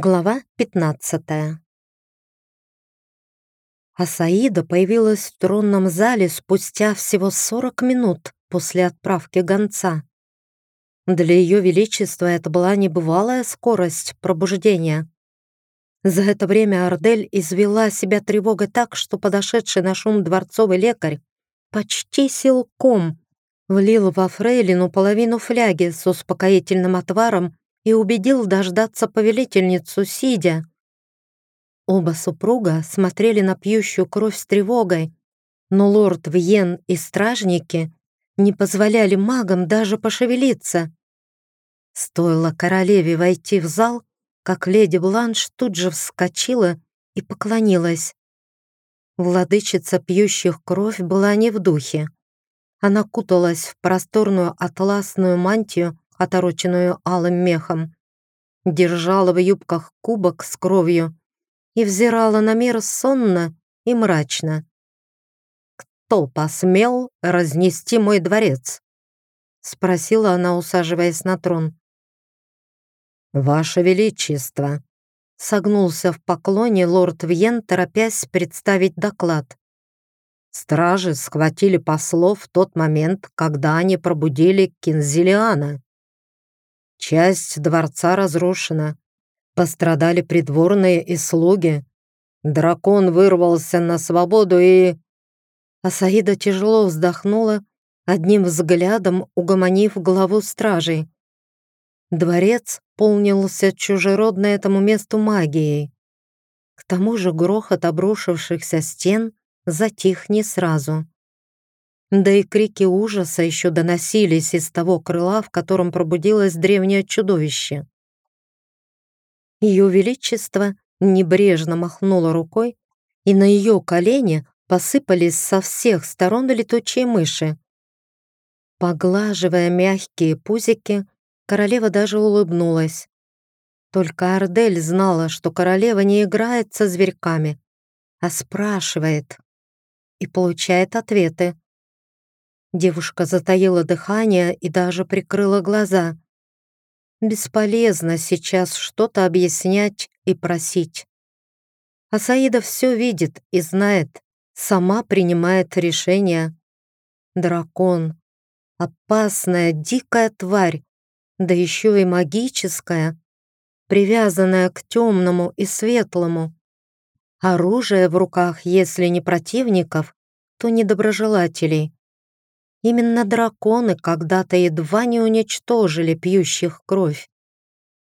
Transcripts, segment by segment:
Глава 15 Асаида появилась в тронном зале спустя всего 40 минут после отправки гонца. Для ее величества это была небывалая скорость пробуждения. За это время Ардель извела себя тревогой так, что подошедший на шум дворцовый лекарь почти силком влил во фрейлину половину фляги с успокоительным отваром и убедил дождаться повелительницу, сидя. Оба супруга смотрели на пьющую кровь с тревогой, но лорд Вьен и стражники не позволяли магам даже пошевелиться. Стоило королеве войти в зал, как леди Бланш тут же вскочила и поклонилась. Владычица пьющих кровь была не в духе. Она куталась в просторную атласную мантию отороченную алым мехом, держала в юбках кубок с кровью и взирала на мир сонно и мрачно. «Кто посмел разнести мой дворец?» — спросила она, усаживаясь на трон. «Ваше Величество!» — согнулся в поклоне лорд Вьен, торопясь представить доклад. Стражи схватили послов в тот момент, когда они пробудили Кинзелиана. Часть дворца разрушена. Пострадали придворные и слуги. Дракон вырвался на свободу и... Асаида тяжело вздохнула, одним взглядом угомонив главу стражей. Дворец полнился чужеродной этому месту магией. К тому же грохот обрушившихся стен затих не сразу. Да и крики ужаса еще доносились из того крыла, в котором пробудилось древнее чудовище. Ее Величество небрежно махнуло рукой, и на ее колени посыпались со всех сторон летучие мыши. Поглаживая мягкие пузики, королева даже улыбнулась. Только Ардель знала, что королева не играет со зверьками, а спрашивает и получает ответы. Девушка затаила дыхание и даже прикрыла глаза. Бесполезно сейчас что-то объяснять и просить. А Саида все видит и знает, сама принимает решение. Дракон. Опасная, дикая тварь, да еще и магическая, привязанная к темному и светлому. Оружие в руках, если не противников, то недоброжелателей. Именно драконы когда-то едва не уничтожили пьющих кровь.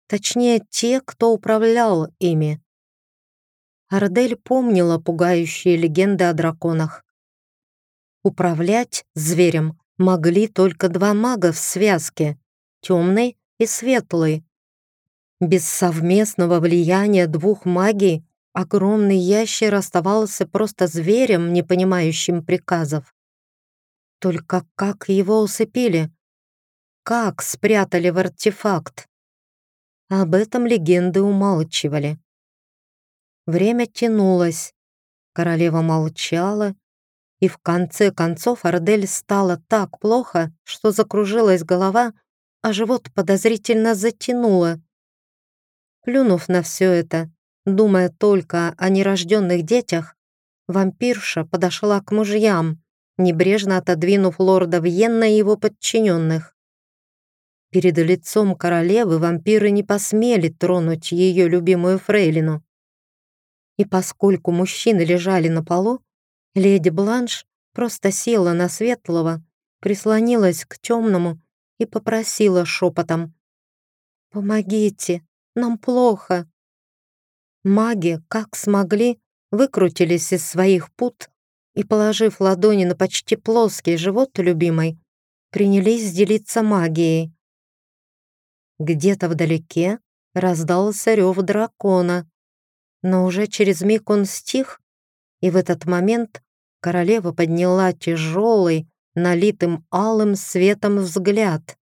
Точнее, те, кто управлял ими. Ардель помнила пугающие легенды о драконах. Управлять зверем могли только два мага в связке — темный и светлый. Без совместного влияния двух магий огромный ящер оставался просто зверем, не понимающим приказов. Только как его усыпили? Как спрятали в артефакт? Об этом легенды умалчивали. Время тянулось. Королева молчала, и в конце концов Ардель стало так плохо, что закружилась голова, а живот подозрительно затянуло. Плюнув на все это, думая только о нерожденных детях, вампирша подошла к мужьям, небрежно отодвинув лорда Вьенна и его подчиненных. Перед лицом королевы вампиры не посмели тронуть ее любимую фрейлину. И поскольку мужчины лежали на полу, леди Бланш просто села на светлого, прислонилась к темному и попросила шепотом «Помогите, нам плохо». Маги, как смогли, выкрутились из своих пут и, положив ладони на почти плоский живот любимой, принялись делиться магией. Где-то вдалеке раздался рев дракона, но уже через миг он стих, и в этот момент королева подняла тяжелый, налитым алым светом взгляд.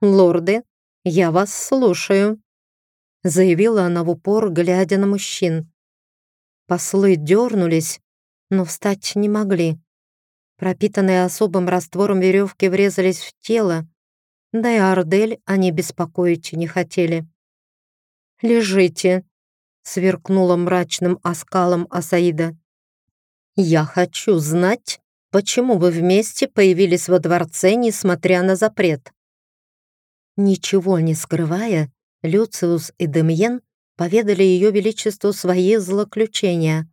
«Лорды, я вас слушаю», заявила она в упор, глядя на мужчин. Послы дернулись, но встать не могли. Пропитанные особым раствором веревки врезались в тело, да и Ардель они беспокоить не хотели. «Лежите», — сверкнула мрачным оскалом Асаида. «Я хочу знать, почему вы вместе появились во дворце, несмотря на запрет». Ничего не скрывая, Люциус и Демьен поведали ее величеству свои злоключения.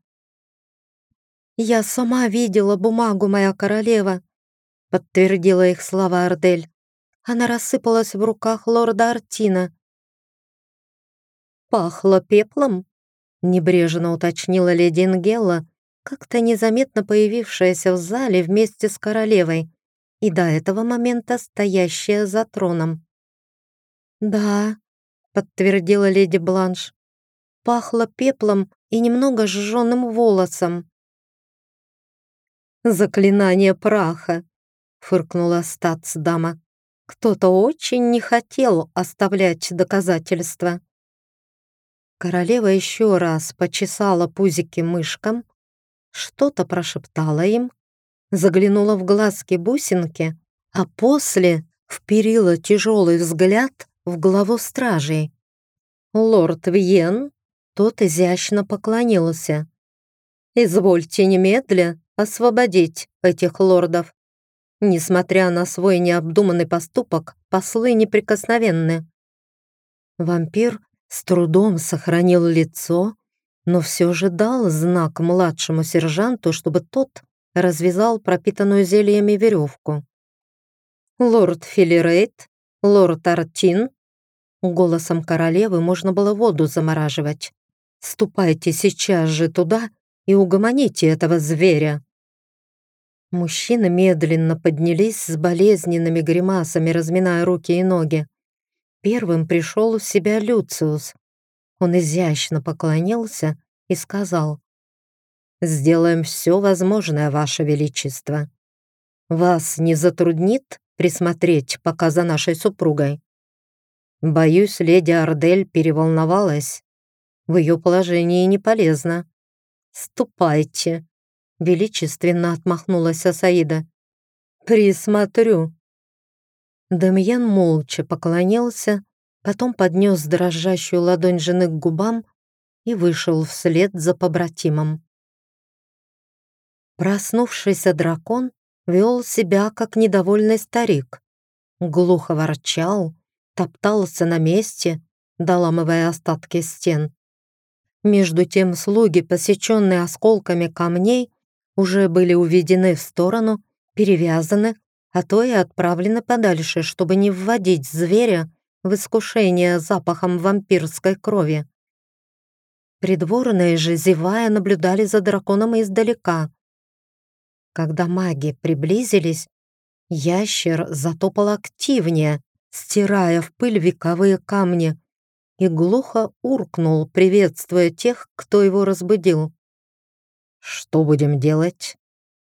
«Я сама видела бумагу, моя королева», — подтвердила их слова Ардель. Она рассыпалась в руках лорда Артина. «Пахло пеплом?» — небрежно уточнила леди Ингелла, как-то незаметно появившаяся в зале вместе с королевой и до этого момента стоящая за троном. «Да», — подтвердила леди Бланш, — «пахло пеплом и немного сжженным волосом». «Заклинание праха», — фыркнула статс-дама. «Кто-то очень не хотел оставлять доказательства». Королева еще раз почесала пузики мышкам, что-то прошептала им, заглянула в глазки бусинки, а после вперила тяжелый взгляд в главу стражей. «Лорд Вьен?» Тот изящно поклонился. «Извольте немедля освободить этих лордов. Несмотря на свой необдуманный поступок, послы неприкосновенны». Вампир с трудом сохранил лицо, но все же дал знак младшему сержанту, чтобы тот развязал пропитанную зельями веревку. «Лорд Филерейт, лорд Артин», голосом королевы можно было воду замораживать. «Ступайте сейчас же туда и угомоните этого зверя». Мужчины медленно поднялись с болезненными гримасами, разминая руки и ноги. Первым пришел в себя Люциус. Он изящно поклонился и сказал, «Сделаем все возможное, Ваше Величество. Вас не затруднит присмотреть пока за нашей супругой?» Боюсь, леди Ардель переволновалась. В ее положении не полезно. «Ступайте», — величественно отмахнулась Асаида. «Присмотрю». Дамьян молча поклонился, потом поднес дрожащую ладонь жены к губам и вышел вслед за побратимом. Проснувшийся дракон вел себя как недовольный старик. Глухо ворчал, топтался на месте, доламывая остатки стен. Между тем слуги, посеченные осколками камней, уже были уведены в сторону, перевязаны а то и отправлены подальше, чтобы не вводить зверя в искушение запахом вампирской крови. Придворные же, зевая, наблюдали за драконом издалека. Когда маги приблизились, ящер затопал активнее, стирая в пыль вековые камни, и глухо уркнул, приветствуя тех, кто его разбудил. «Что будем делать?»